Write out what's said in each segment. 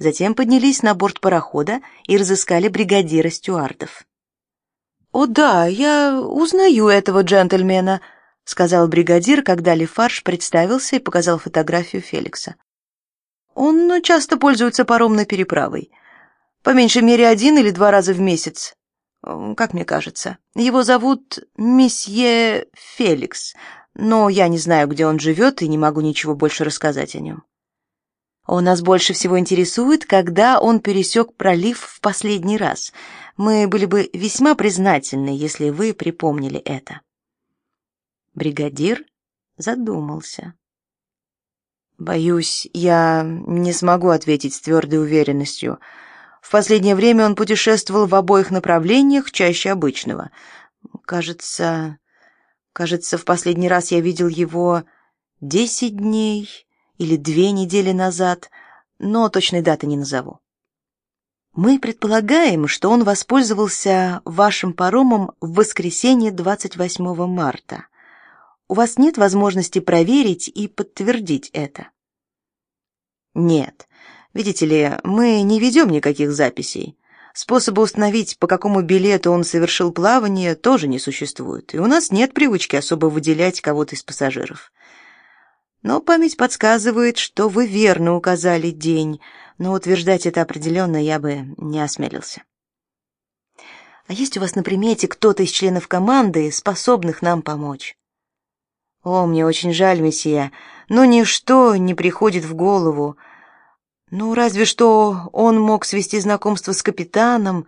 затем поднялись на борт парохода и разыскали бригадира стюардов. «О да, я узнаю этого джентльмена», — сказал бригадир, когда Лефарж представился и показал фотографию Феликса. «Он часто пользуется паромной переправой. По меньшей мере один или два раза в месяц, как мне кажется. Его зовут месье Феликс, но я не знаю, где он живет и не могу ничего больше рассказать о нем. Он нас больше всего интересует, когда он пересек пролив в последний раз. Мы были бы весьма признательны, если вы припомнили это. Бригадир задумался. Боюсь, я не смогу ответить с твердой уверенностью. В последнее время он путешествовал в обоих направлениях чаще обычного. Кажется, кажется, в последний раз я видел его десять дней или две недели назад, но точной даты не назову. Мы предполагаем, что он воспользовался вашим паромом в воскресенье 28 марта. У вас нет возможности проверить и подтвердить это? Нет. Видите ли, мы не ведем никаких записей. Способа установить, по какому билету он совершил плавание, тоже не существует, и у нас нет привычки особо выделять кого-то из пассажиров. Но память подсказывает, что вы верно указали день, но утверждать это определенно я бы не осмелился. А есть у вас на примете кто-то из членов команды, способных нам помочь? О, мне очень жаль, месье, но ничто не приходит в голову. Ну, разве что он мог свести знакомство с капитаном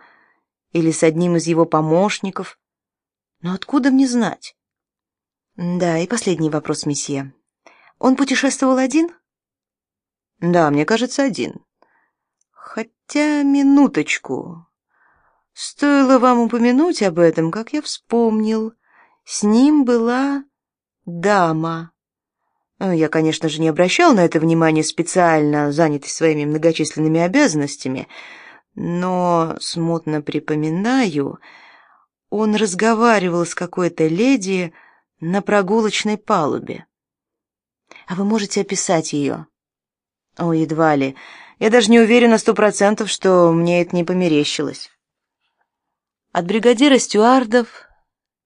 или с одним из его помощников. Но откуда мне знать? Да, и последний вопрос, месье. Он путешествовал один? Да, мне кажется, один. Хотя, минуточку. Стоило вам упомянуть об этом, как я вспомнил. С ним была дама. Э, я, конечно же, не обращал на это внимания специально, занятый своими многочисленными обязанностями, но смутно припоминаю, он разговаривал с какой-то леди на прогулочной палубе. А вы можете описать ее? О, едва ли. Я даже не уверена сто процентов, что мне это не померещилось. От бригадира стюардов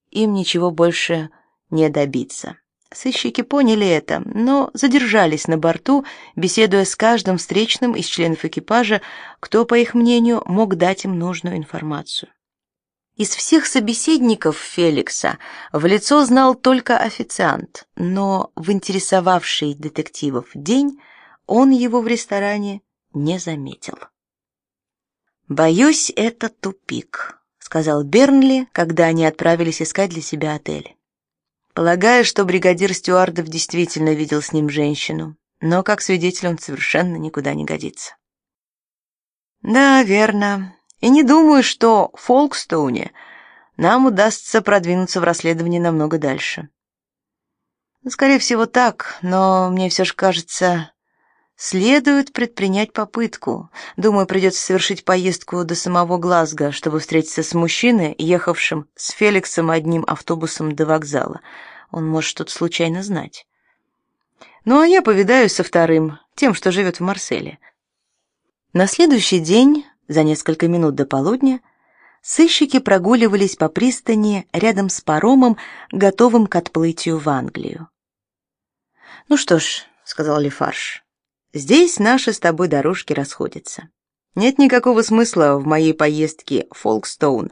им ничего больше не добиться. Сыщики поняли это, но задержались на борту, беседуя с каждым встречным из членов экипажа, кто, по их мнению, мог дать им нужную информацию. Из всех собеседников Феликса в лицо знал только официант, но в интересовавший детективов день он его в ресторане не заметил. «Боюсь, это тупик», — сказал Бернли, когда они отправились искать для себя отель. Полагаю, что бригадир стюардов действительно видел с ним женщину, но как свидетель он совершенно никуда не годится. Да, верно. И не думаю, что в Фолкстоуне нам удастся продвинуться в расследовании намного дальше. Скорее всего, так, но мне все же кажется, Следует предпринять попытку. Думаю, придется совершить поездку до самого Глазго, чтобы встретиться с мужчиной, ехавшим с Феликсом одним автобусом до вокзала. Он может что-то случайно знать. Ну, а я повидаюсь со вторым, тем, что живет в Марселе. На следующий день, за несколько минут до полудня, сыщики прогуливались по пристани рядом с паромом, готовым к отплытию в Англию. «Ну что ж», — сказал Лефарж, Здесь наши с тобой дорожки расходятся. Нет никакого смысла в моей поездке в Фолкстоун,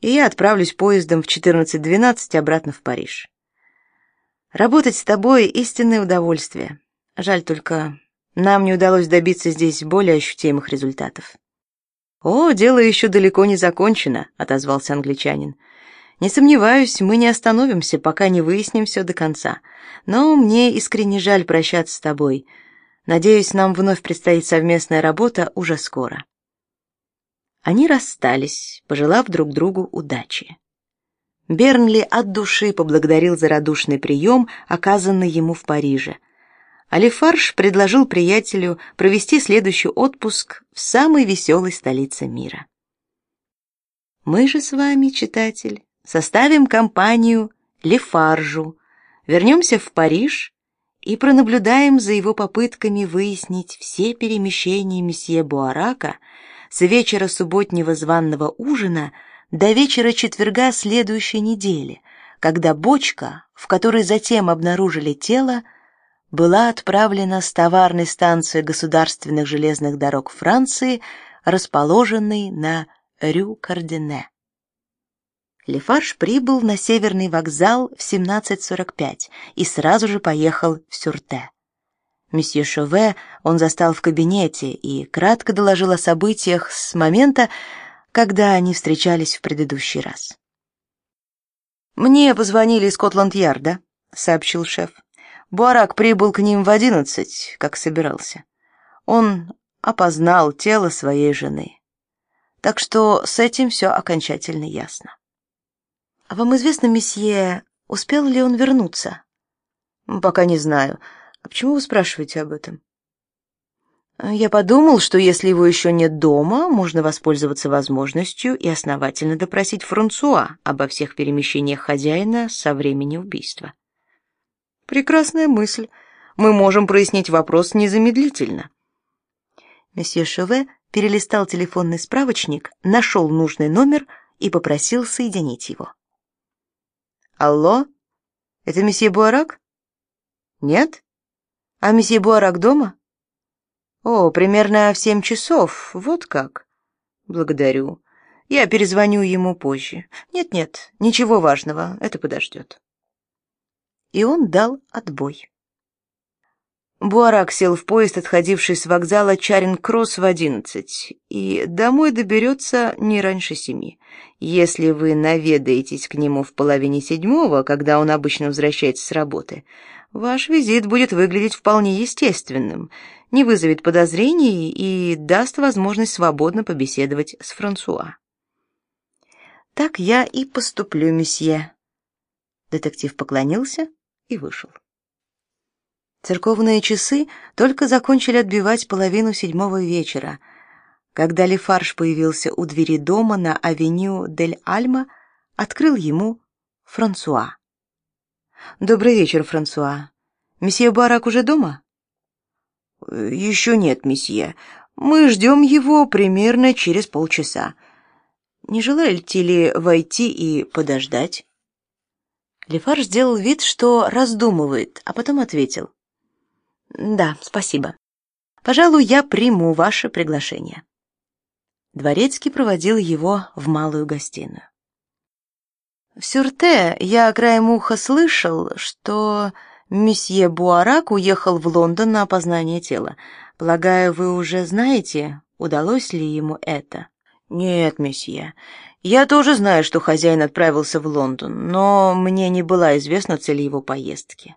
и я отправлюсь поездом в 14:12 обратно в Париж. Работать с тобой истинное удовольствие. Жаль только, нам не удалось добиться здесь более ощутимых результатов. О, дело еще далеко не закончено, отозвался англичанин. Не сомневаюсь, мы не остановимся, пока не выясним все до конца. Но мне искренне жаль прощаться с тобой. Надеюсь, нам вновь предстоит совместная работа уже скоро. Они расстались, пожелав друг другу удачи. Бернли от души поблагодарил за радушный прием, оказанный ему в Париже. Алифарш предложил приятелю провести следующий отпуск в самой веселой столице мира. Мы же с вами, читатель, составим компанию Лефаржу, вернемся в Париж и пронаблюдаем за его попытками выяснить все перемещения месье Буарака с вечера субботнего званного ужина до вечера четверга следующей недели, когда бочка, в которой затем обнаружили тело, была отправлена с товарной станции государственных железных дорог Франции, расположенной на Рю-Кардене. Лефарж прибыл на северный вокзал в 17:45 и сразу же поехал в Сюрте. Месье Шове он застал в кабинете и кратко доложил о событиях с момента, когда они встречались в предыдущий раз. Мне позвонили из Скотланд-Ярда, сообщил шеф. Буарак прибыл к ним в одиннадцать, как собирался. Он опознал тело своей жены. Так что с этим все окончательно ясно. А вам известно, месье, успел ли он вернуться? Пока не знаю. А почему вы спрашиваете об этом? Я подумал, что если его еще нет дома, можно воспользоваться возможностью и основательно допросить Франсуа обо всех перемещениях хозяина со времени убийства. Прекрасная мысль. Мы можем прояснить вопрос незамедлительно. Месье Шеве перелистал телефонный справочник, нашел нужный номер и попросил соединить его. Алло? Это месье Буарак? Нет? А месье Буарак дома? О, примерно в семь часов. Вот как. Благодарю. Я перезвоню ему позже. Нет-нет, ничего важного, это подождет. И он дал отбой. Буарак сел в поезд, отходивший с вокзала Чаринг-Кросс в одиннадцать, и домой доберется не раньше семи. Если вы наведаетесь к нему в половине седьмого, когда он обычно возвращается с работы, ваш визит будет выглядеть вполне естественным, не вызовет подозрений и даст возможность свободно побеседовать с Франсуа. Так я и поступлю, месье. Детектив поклонился и вышел. Церковные часы только закончили отбивать половину седьмого вечера, когда Лефарж появился у двери дома на авеню дель Альма, открыл ему Франсуа. Добрый вечер, Франсуа. Месье Барак уже дома? «Еще нет, месье. Мы ждем его примерно через полчаса. Не желаете ли войти и подождать? Лефарж сделал вид, что раздумывает, а потом ответил: да, спасибо. Пожалуй, я приму ваше приглашение. Дворецкий проводил его в малую гостиную. В Сюрте я краем уха слышал, что месье Буарак уехал в Лондон на опознание тела. Полагаю, вы уже знаете, удалось ли ему это? Нет, месье. Я тоже знаю, что хозяин отправился в Лондон, но мне не была известна цель его поездки.